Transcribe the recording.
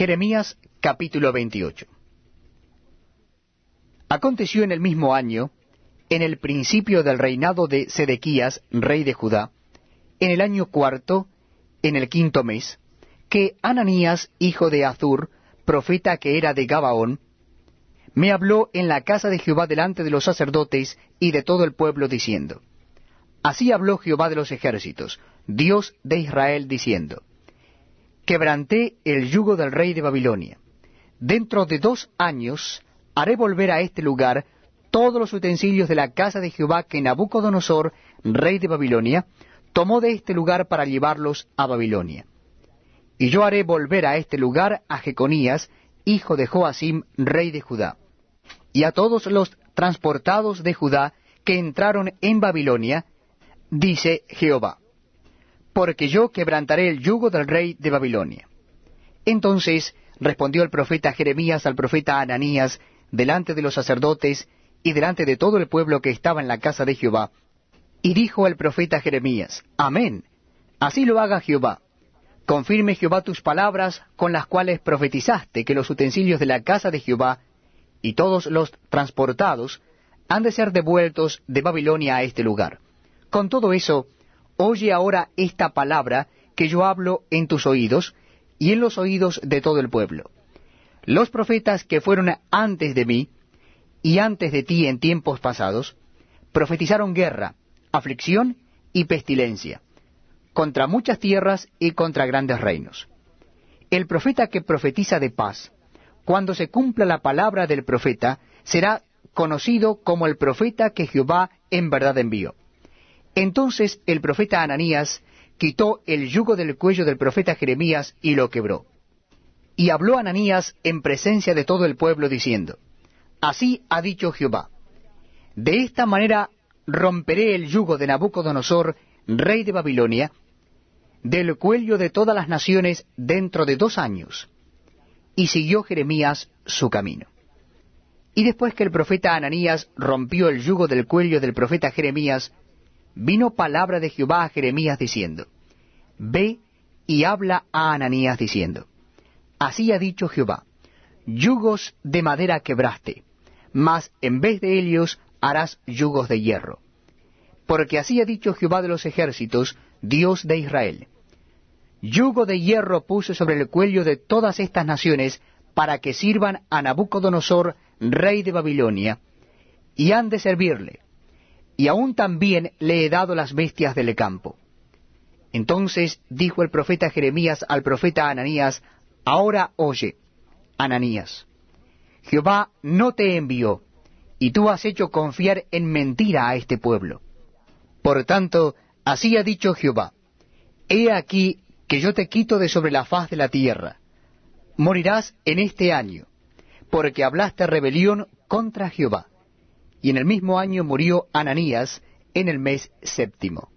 Jeremías capítulo 28 Aconteció en el mismo año, en el principio del reinado de Sedequías, rey de Judá, en el año cuarto, en el quinto mes, que Ananías, hijo de Azur, profeta que era de Gabaón, me habló en la casa de Jehová delante de los sacerdotes y de todo el pueblo, diciendo, Así habló Jehová de los ejércitos, Dios de Israel, diciendo, Quebranté el yugo del rey de Babilonia. Dentro de dos años haré volver a este lugar todos los utensilios de la casa de Jehová que Nabucodonosor, rey de Babilonia, tomó de este lugar para llevarlos a Babilonia. Y yo haré volver a este lugar a Jeconías, hijo de Joacim, rey de Judá, y a todos los transportados de Judá que entraron en Babilonia, dice Jehová, porque yo quebrantaré el yugo del rey de Babilonia. Entonces respondió el profeta Jeremías al profeta Ananías delante de los sacerdotes y delante de todo el pueblo que estaba en la casa de Jehová, y dijo el profeta Jeremías, Amén, así lo haga Jehová. Confirme Jehová tus palabras con las cuales profetizaste que los utensilios de la casa de Jehová y todos los transportados han de ser devueltos de Babilonia a este lugar. Con todo eso, oye ahora esta palabra que yo hablo en tus oídos y en los oídos de todo el pueblo. Los profetas que fueron antes de mí y antes de ti en tiempos pasados, profetizaron guerra, aflicción y pestilencia, contra muchas tierras y contra grandes reinos. El profeta que profetiza de paz, cuando se cumpla la palabra del profeta, será conocido como el profeta que Jehová en verdad envió. Entonces el profeta Ananías quitó el yugo del cuello del profeta Jeremías y lo quebró. Y habló Ananías en presencia de todo el pueblo diciendo, Así ha dicho Jehová, de esta manera romperé el yugo de Nabucodonosor, rey de Babilonia, del cuello de todas las naciones dentro de dos años. Y siguió Jeremías su camino. Y después que el profeta Ananías rompió el yugo del cuello del profeta Jeremías, vino palabra de Jehová a Jeremías diciendo, Ve y habla a Ananías diciendo, Así ha dicho Jehová, yugos de madera quebraste, mas en vez de ellos harás yugos de hierro. Porque así ha dicho Jehová de los ejércitos, Dios de Israel. Yugo de hierro puse sobre el cuello de todas estas naciones para que sirvan a Nabucodonosor, rey de Babilonia, y han de servirle. Y aún también le he dado las bestias del campo. Entonces dijo el profeta Jeremías al profeta Ananías, Ahora oye, Ananías, Jehová no te envió, y tú has hecho confiar en mentira a este pueblo. Por tanto, así ha dicho Jehová, He aquí que yo te quito de sobre la faz de la tierra. Morirás en este año, porque hablaste rebelión contra Jehová. Y en el mismo año murió Ananías en el mes séptimo.